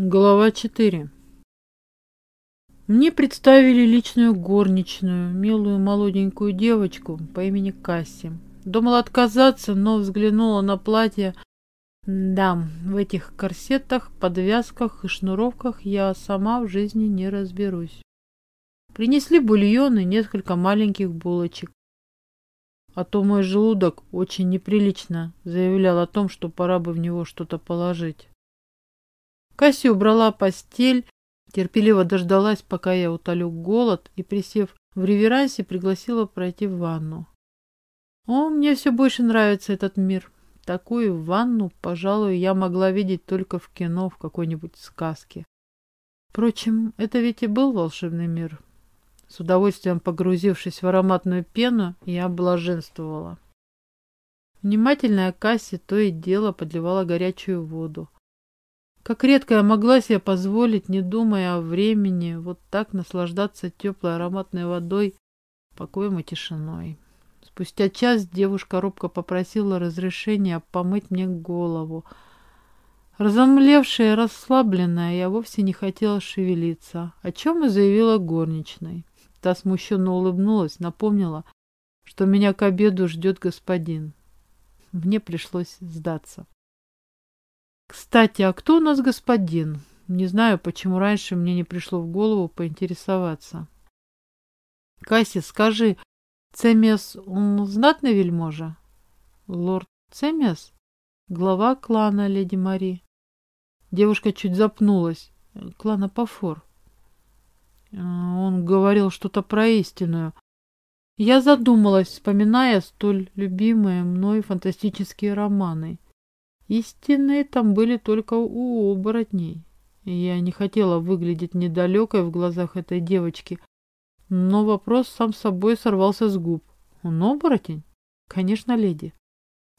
Глава 4 Мне представили личную горничную, милую молоденькую девочку по имени Касси. Думала отказаться, но взглянула на платье. Да, в этих корсетах, подвязках и шнуровках я сама в жизни не разберусь. Принесли бульон и несколько маленьких булочек. А то мой желудок очень неприлично заявлял о том, что пора бы в него что-то положить. Касси убрала постель, терпеливо дождалась, пока я утолю голод, и, присев в реверансе, пригласила пройти в ванну. О, мне все больше нравится этот мир. Такую ванну, пожалуй, я могла видеть только в кино, в какой-нибудь сказке. Впрочем, это ведь и был волшебный мир. С удовольствием погрузившись в ароматную пену, я блаженствовала. Внимательная Касси то и дело подливала горячую воду. Как редко я могла себе позволить, не думая о времени, вот так наслаждаться теплой ароматной водой, покоем и тишиной. Спустя час девушка робко попросила разрешения помыть мне голову. Разомлевшая и расслабленная, я вовсе не хотела шевелиться, о чем и заявила горничной. Та смущенно улыбнулась, напомнила, что меня к обеду ждет господин. Мне пришлось сдаться. Кстати, а кто у нас господин? Не знаю, почему раньше мне не пришло в голову поинтересоваться. Касси, скажи, Цемес, он знатный вельможа? Лорд Цемес? Глава клана Леди Мари. Девушка чуть запнулась. Клана Пафор. Он говорил что-то про истинную. Я задумалась, вспоминая столь любимые мной фантастические романы. Истинные там были только у оборотней. Я не хотела выглядеть недалекой в глазах этой девочки, но вопрос сам собой сорвался с губ. Он оборотень? Конечно, леди.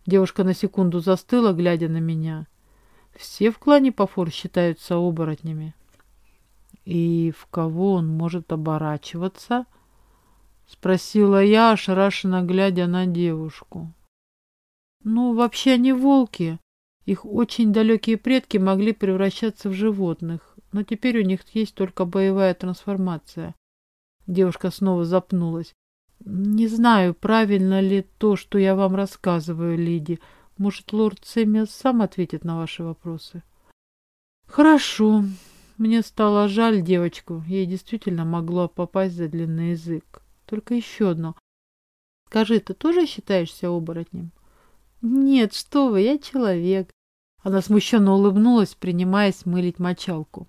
Девушка на секунду застыла, глядя на меня. Все в клане Пафор считаются оборотнями. И в кого он может оборачиваться? Спросила я, ошарашенно глядя на девушку. Ну, вообще они волки. Их очень далекие предки могли превращаться в животных, но теперь у них есть только боевая трансформация. Девушка снова запнулась. Не знаю, правильно ли то, что я вам рассказываю, леди. Может, лорд Сэмми сам ответит на ваши вопросы? Хорошо. Мне стало жаль девочку. Ей действительно могло попасть за длинный язык. Только еще одно. Скажи, ты тоже считаешься оборотнем? Нет, что вы, я человек. Она смущенно улыбнулась, принимаясь мылить мочалку.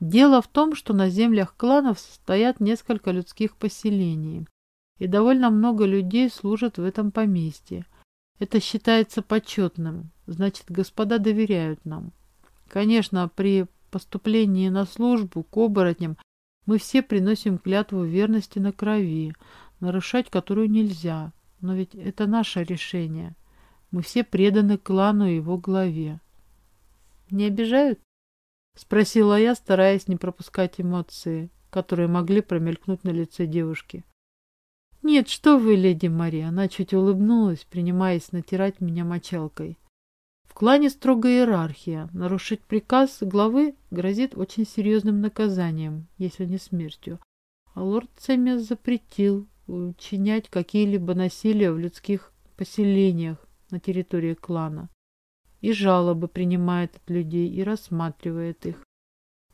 Дело в том, что на землях кланов стоят несколько людских поселений, и довольно много людей служат в этом поместье. Это считается почетным, значит, господа доверяют нам. Конечно, при поступлении на службу к оборотням мы все приносим клятву верности на крови, нарушать которую нельзя, но ведь это наше решение. Мы все преданы клану и его главе. Не обижают? Спросила я, стараясь не пропускать эмоции, которые могли промелькнуть на лице девушки. «Нет, что вы, леди Мария!» Она чуть улыбнулась, принимаясь натирать меня мочалкой. В клане строгая иерархия. Нарушить приказ главы грозит очень серьезным наказанием, если не смертью. А лорд Цемес запретил учинять какие-либо насилия в людских поселениях, на территории клана. И жалобы принимает от людей и рассматривает их.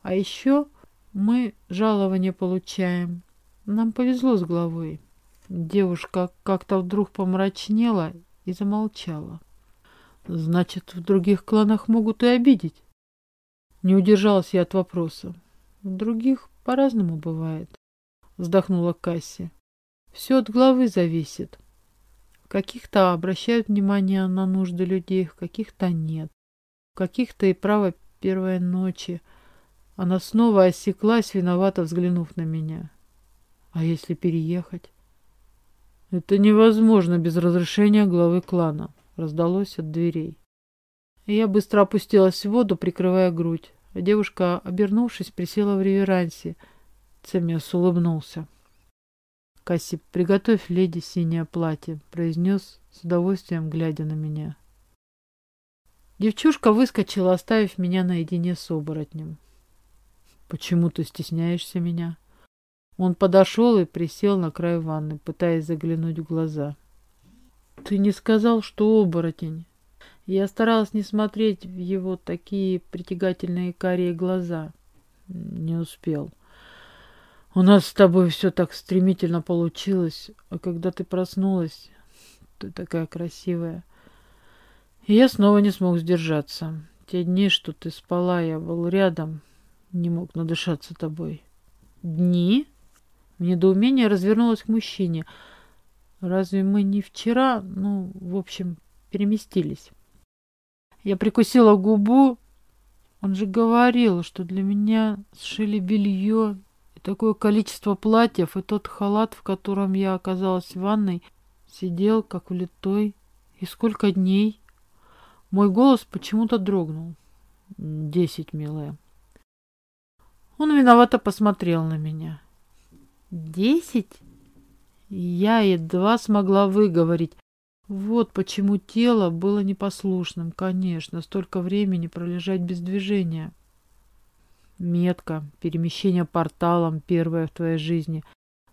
А еще мы жалование получаем. Нам повезло с главой. Девушка как-то вдруг помрачнела и замолчала. Значит, в других кланах могут и обидеть. Не удержалась я от вопроса. В других по-разному бывает. Вздохнула Касси. Все от главы зависит. Каких-то обращают внимание на нужды людей, в каких-то нет. В каких-то и право первой ночи. Она снова осеклась, виновато взглянув на меня. А если переехать? Это невозможно без разрешения главы клана, раздалось от дверей. Я быстро опустилась в воду, прикрывая грудь. А девушка, обернувшись, присела в реверансе. Цемес улыбнулся. «Касси, приготовь леди синее платье», — произнес с удовольствием, глядя на меня. Девчушка выскочила, оставив меня наедине с оборотнем. Почему ты стесняешься меня? Он подошел и присел на край ванны, пытаясь заглянуть в глаза. Ты не сказал, что оборотень. Я старалась не смотреть в его такие притягательные карие глаза. Не успел. У нас с тобой все так стремительно получилось, а когда ты проснулась, ты такая красивая. И я снова не смог сдержаться. Те дни, что ты спала, я был рядом, не мог надышаться тобой. Дни? В недоумении развернулась к мужчине. Разве мы не вчера, ну, в общем, переместились? Я прикусила губу. Он же говорил, что для меня сшили белье и такое количество платьев, и тот халат, в котором я оказалась в ванной, сидел как влитой. И сколько дней? Мой голос почему-то дрогнул. Десять, милая. Он виновато посмотрел на меня. Десять? Я едва смогла выговорить. Вот почему тело было непослушным. Конечно, столько времени пролежать без движения. Метка, перемещение порталом первое в твоей жизни.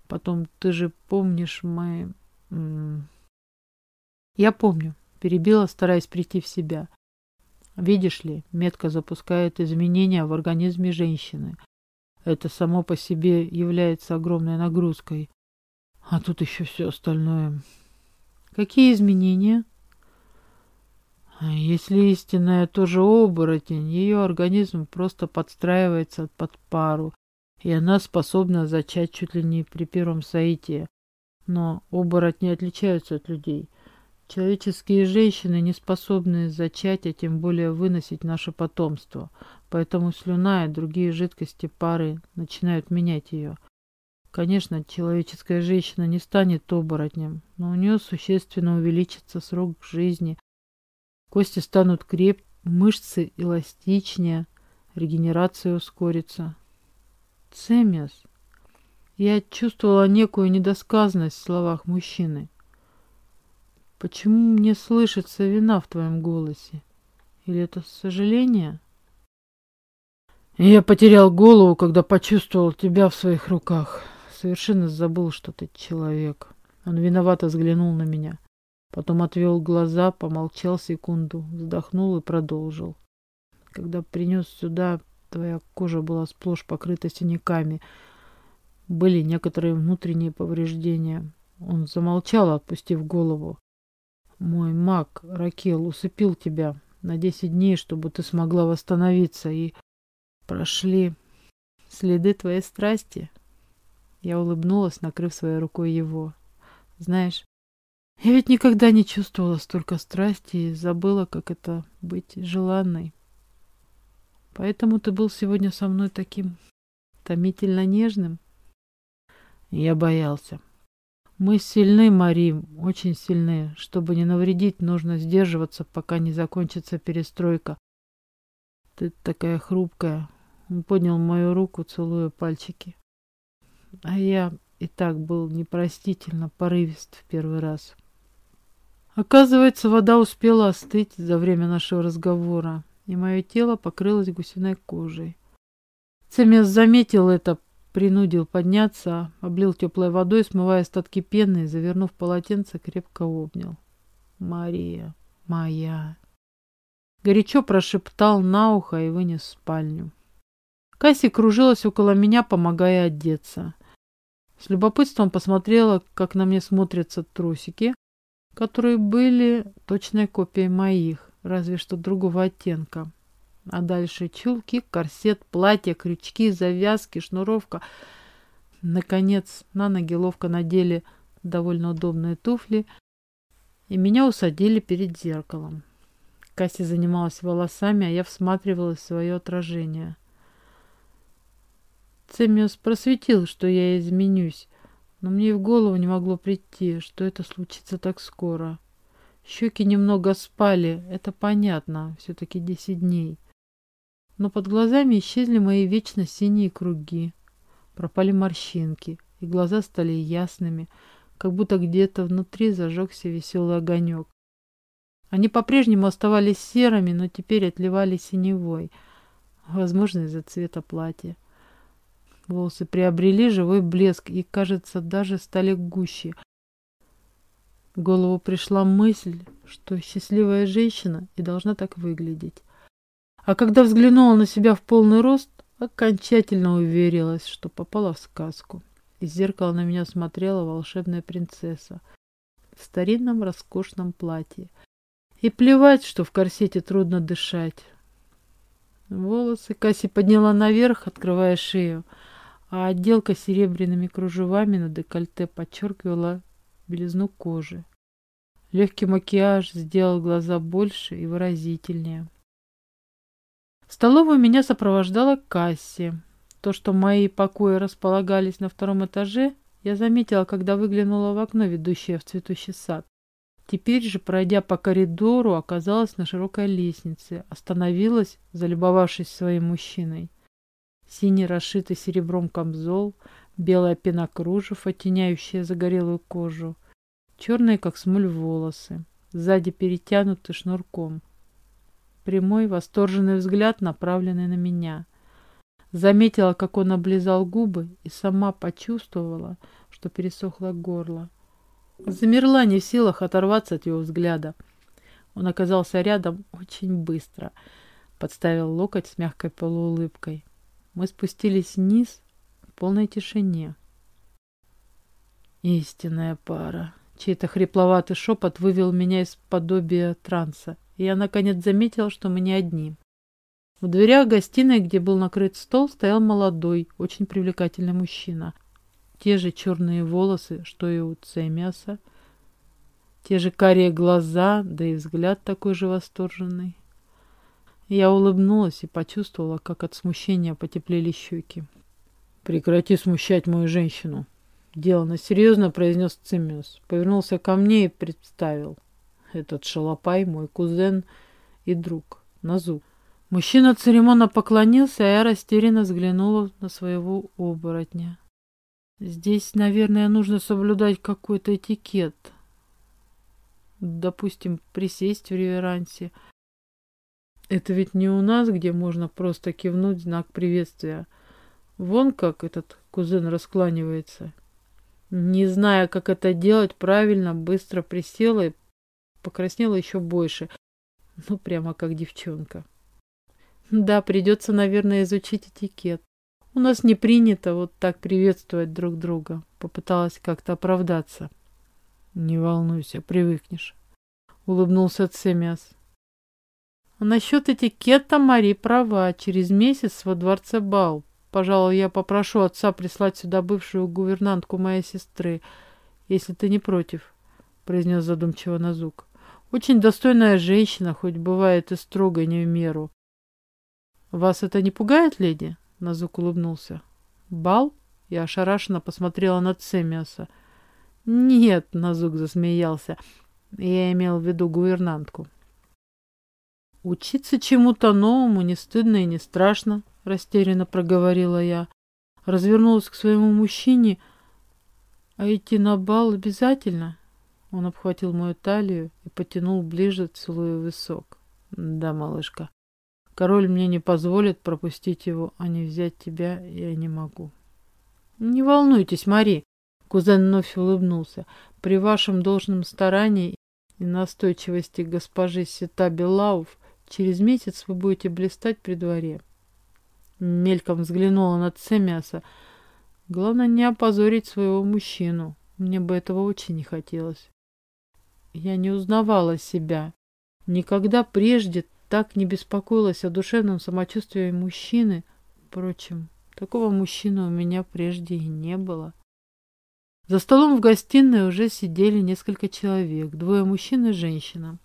Потом, ты же помнишь, мы... Я помню, перебила, стараясь прийти в себя. Видишь ли, метка запускает изменения в организме женщины. Это само по себе является огромной нагрузкой. А тут еще все остальное. Какие изменения? А если истинная тоже оборотень, ее организм просто подстраивается под пару, и она способна зачать чуть ли не при первом соитии. Но оборотни отличаются от людей. Человеческие женщины не способны зачать, а тем более выносить наше потомство, поэтому слюна и другие жидкости пары начинают менять ее. Конечно, человеческая женщина не станет оборотнем, но у нее существенно увеличится срок жизни. Кости станут креп, мышцы эластичнее, регенерация ускорится. Цемес. Я чувствовала некую недосказанность в словах мужчины. Почему мне слышится вина в твоем голосе? Или это сожаление? Я потерял голову, когда почувствовал тебя в своих руках. Совершенно забыл, что ты человек. Он виновато взглянул на меня. Потом отвел глаза, помолчал секунду, вздохнул и продолжил. Когда принес сюда, твоя кожа была сплошь покрыта синяками. Были некоторые внутренние повреждения. Он замолчал, отпустив голову. Мой маг, Ракел, усыпил тебя на десять дней, чтобы ты смогла восстановиться, и прошли следы твоей страсти. Я улыбнулась, накрыв своей рукой его. Знаешь, я ведь никогда не чувствовала столько страсти и забыла, как это быть желанной. Поэтому ты был сегодня со мной таким томительно нежным. Я боялся. Мы сильны, Мари, очень сильны. Чтобы не навредить, нужно сдерживаться, пока не закончится перестройка. Ты такая хрупкая. Он поднял мою руку, целуя пальчики. А я и так был непростительно порывист в первый раз. Оказывается, вода успела остыть за время нашего разговора, и мое тело покрылось гусиной кожей. Цемес заметил это, принудил подняться, облил теплой водой, смывая остатки пены, и, завернув полотенце, крепко обнял. «Мария, моя!» Горячо прошептал на ухо и вынес в спальню. Касси кружилась около меня, помогая одеться. С любопытством посмотрела, как на мне смотрятся трусики, которые были точной копией моих, разве что другого оттенка. А дальше чулки, корсет, платье, крючки, завязки, шнуровка. Наконец, на ноги ловко надели довольно удобные туфли, и меня усадили перед зеркалом. Касси занималась волосами, а я всматривалась в свое отражение. Цемиус просветил, что я изменюсь, но мне и в голову не могло прийти, что это случится так скоро. Щеки немного спали, это понятно, все-таки десять дней. Но под глазами исчезли мои вечно синие круги, пропали морщинки, и глаза стали ясными, как будто где-то внутри зажегся веселый огонек. Они по-прежнему оставались серыми, но теперь отливали синевой, возможно, из-за цвета платья. Волосы приобрели живой блеск и, кажется, даже стали гуще. В голову пришла мысль, что счастливая женщина и должна так выглядеть. А когда взглянула на себя в полный рост, окончательно уверилась, что попала в сказку. Из зеркала на меня смотрела волшебная принцесса в старинном роскошном платье. И плевать, что в корсете трудно дышать. Волосы Касси подняла наверх, открывая шею, а отделка серебряными кружевами на декольте подчеркивала белизну кожи. Легкий макияж сделал глаза больше и выразительнее. В столовую меня сопровождала Касси. То, что мои покои располагались на втором этаже, я заметила, когда выглянула в окно, ведущее в цветущий сад. Теперь же, пройдя по коридору, оказалась на широкой лестнице, остановилась, залюбовавшись своим мужчиной. Синий расшитый серебром камзол, белая пена кружев, оттеняющая загорелую кожу, черные, как смоль, волосы, сзади перетянуты шнурком. Прямой, восторженный взгляд, направленный на меня. Заметила, как он облизал губы, и сама почувствовала, что пересохло горло. Замерла не в силах оторваться от его взгляда. Он оказался рядом очень быстро. Подставил локоть с мягкой полуулыбкой. Мы спустились вниз в полной тишине. Истинная пара. Чей-то хрипловатый шепот вывел меня из подобия транса, и я наконец заметила, что мы не одни. В дверях гостиной, где был накрыт стол, стоял молодой, очень привлекательный мужчина. Те же черные волосы, что и у Цемиаса, те же карие глаза, да и взгляд такой же восторженный. Я улыбнулась и почувствовала, как от смущения потеплели щеки. «Прекрати смущать мою женщину!» Делано серьезно произнес Цимиус. Повернулся ко мне и представил. Этот шалопай мой кузен и друг, Назу. Мужчина церемонно поклонился, а я растерянно взглянула на своего оборотня. Здесь, наверное, нужно соблюдать какой-то этикет. Допустим, присесть в реверансе. Это ведь не у нас, где можно просто кивнуть знак приветствия. Вон как этот кузен раскланивается. Не зная, как это делать правильно, быстро присела и покраснела еще больше. Ну, прямо как девчонка. Да, придется, наверное, изучить этикет. У нас не принято вот так приветствовать друг друга. Попыталась как-то оправдаться. Не волнуйся, привыкнешь. Улыбнулся Цемиас. Насчет этикета Мари права. Через месяц во дворце бал. Пожалуй, я попрошу отца прислать сюда бывшую гувернантку моей сестры, если ты не против, произнес задумчиво Назук. Очень достойная женщина, хоть бывает и строго не в меру. Вас это не пугает, леди? Назук улыбнулся. Бал? Я ошарашенно посмотрела на Цемиаса. Нет, Назук засмеялся. Я имел в виду гувернантку. Учиться чему-то новому не стыдно и не страшно, растерянно проговорила я. Развернулась к своему мужчине. А идти на бал обязательно? Он обхватил мою талию и потянул ближе, целуя висок. Да, малышка. Король мне не позволит пропустить его, а не взять тебя я не могу. Не волнуйтесь, Мари. Кузен вновь улыбнулся. При вашем должном старании и настойчивости госпожи Сита Белауф через месяц вы будете блистать при дворе. Мельком взглянула на Цемиаса. Главное не опозорить своего мужчину. Мне бы этого очень не хотелось. Я не узнавала себя. Никогда прежде так не беспокоилась о душевном самочувствии мужчины. Впрочем, такого мужчины у меня прежде и не было. За столом в гостиной уже сидели несколько человек, двое мужчин и женщина.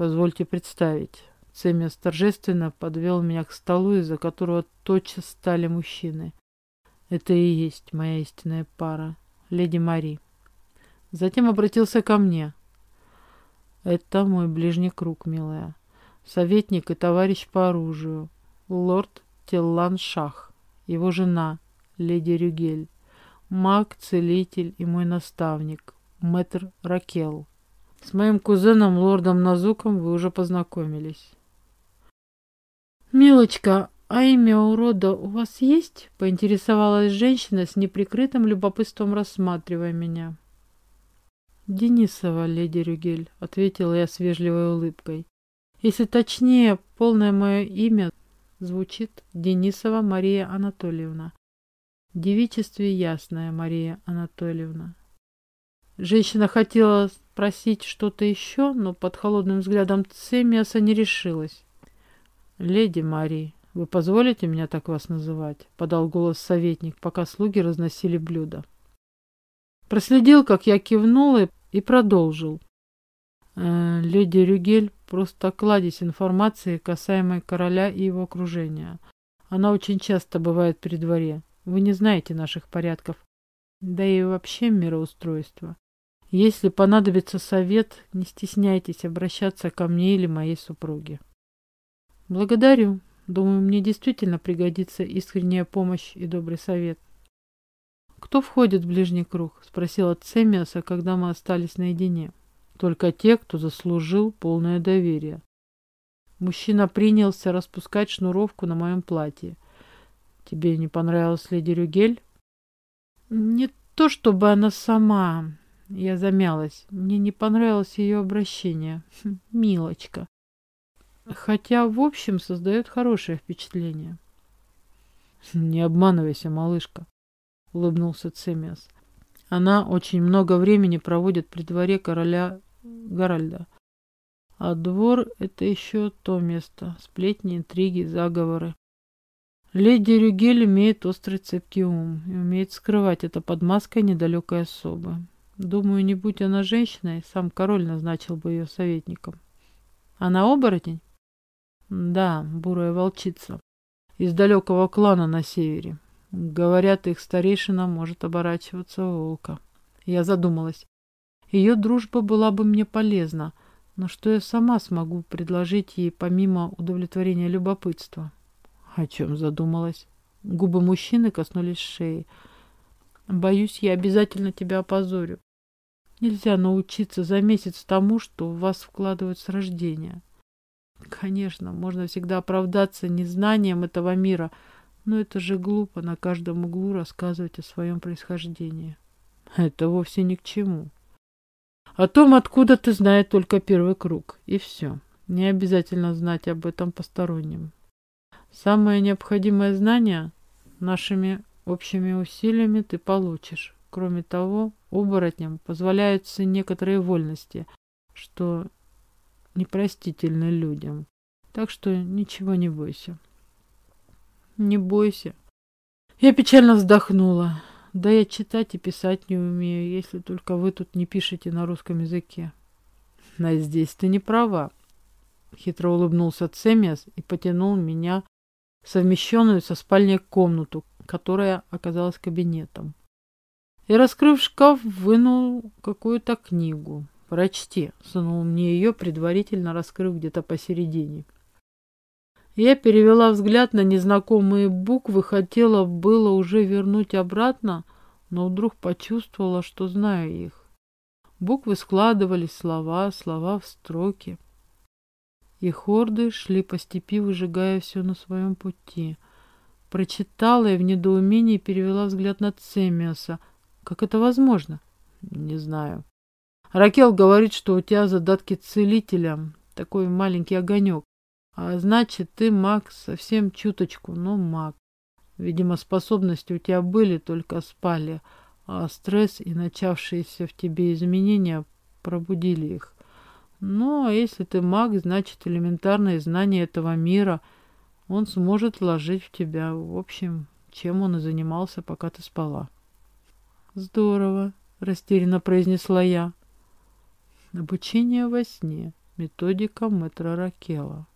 Позвольте представить. Цемес торжественно подвел меня к столу, из-за которого тотчас стали мужчины. Это и есть моя истинная пара, леди Мари. Затем обратился ко мне. Это мой ближний круг, милая. Советник и товарищ по оружию, лорд Теллан Шах, его жена, леди Рюгель, маг, целитель и мой наставник, мэтр Ракел. С моим кузеном, лордом Назуком, вы уже познакомились. «Милочка, а имя урода у вас есть?» — поинтересовалась женщина с неприкрытым любопытством, рассматривая меня. «Денисова, леди Рюгель», — ответила я с вежливой улыбкой. «Если точнее, полное мое имя звучит Денисова Мария Анатольевна. В девичестве ясная Мария Анатольевна». Женщина хотела спросить что-то еще, но под холодным взглядом Цемиаса не решилась. «Леди Мария, вы позволите меня так вас называть?» — подал голос советник, пока слуги разносили блюда. Проследил, как я кивнула и продолжил. Э, леди Рюгель просто кладезь информации, касаемой короля и его окружения. Она очень часто бывает при дворе. Вы не знаете наших порядков, да и вообще мироустройства. Если понадобится совет, не стесняйтесь обращаться ко мне или моей супруге. Благодарю. Думаю, мне действительно пригодится искренняя помощь и добрый совет. «Кто входит в ближний круг?» — спросила Цемиаса, когда мы остались наедине. «Только те, кто заслужил полное доверие». Мужчина принялся распускать шнуровку на моем платье. «Тебе не понравилась леди Рюгель?» «Не то, чтобы она сама...» Я замялась. Мне не понравилось ее обращение. Хм, милочка. Хотя, в общем, создает хорошее впечатление. «Не обманывайся, малышка», — улыбнулся Цемиас. «Она очень много времени проводит при дворе короля Гаральда. А двор — это еще то место. Сплетни, интриги, заговоры. Леди Рюгель имеет острый цепкий ум и умеет скрывать это под маской недалекой особы. Думаю, не будь она женщиной, сам король назначил бы ее советником. Она оборотень? Да, бурая волчица. Из далекого клана на севере. Говорят, их старейшина может оборачиваться волка. Я задумалась. Ее дружба была бы мне полезна, но что я сама смогу предложить ей помимо удовлетворения любопытства? О чем задумалась? Губы мужчины коснулись шеи. Боюсь, я обязательно тебя опозорю. Нельзя научиться за месяц тому, что в вас вкладывают с рождения. Конечно, можно всегда оправдаться незнанием этого мира, но это же глупо на каждом углу рассказывать о своем происхождении. Это вовсе ни к чему. О том, откуда ты знаешь только первый круг, и все. Не обязательно знать об этом посторонним. Самое необходимое знание нашими общими усилиями ты получишь. Кроме того, оборотням позволяются некоторые вольности, что непростительны людям. Так что ничего не бойся. Не бойся. Я печально вздохнула. Да я читать и писать не умею, если только вы тут не пишете на русском языке. А здесь ты не права. Хитро улыбнулся Цемиас и потянул меня в совмещенную со спальней комнату, которая оказалась кабинетом и, раскрыв шкаф, вынул какую-то книгу. «Прочти», — сунул мне ее, предварительно раскрыв где-то посередине. Я перевела взгляд на незнакомые буквы, хотела было уже вернуть обратно, но вдруг почувствовала, что знаю их. Буквы складывались, слова, слова в строки. И хорды шли по степи, выжигая все на своем пути. Прочитала и в недоумении перевела взгляд на Цемиаса — как это возможно? Не знаю. Ракел говорит, что у тебя задатки целителя, такой маленький огонек. А значит, ты маг совсем чуточку, но маг. Видимо, способности у тебя были, только спали, а стресс и начавшиеся в тебе изменения пробудили их. А если ты маг, значит, элементарные знания этого мира он сможет вложить в тебя. В общем, чем он и занимался, пока ты спала. Здорово, растерянно произнесла я. Обучение во сне. Методика мэтра Ракела.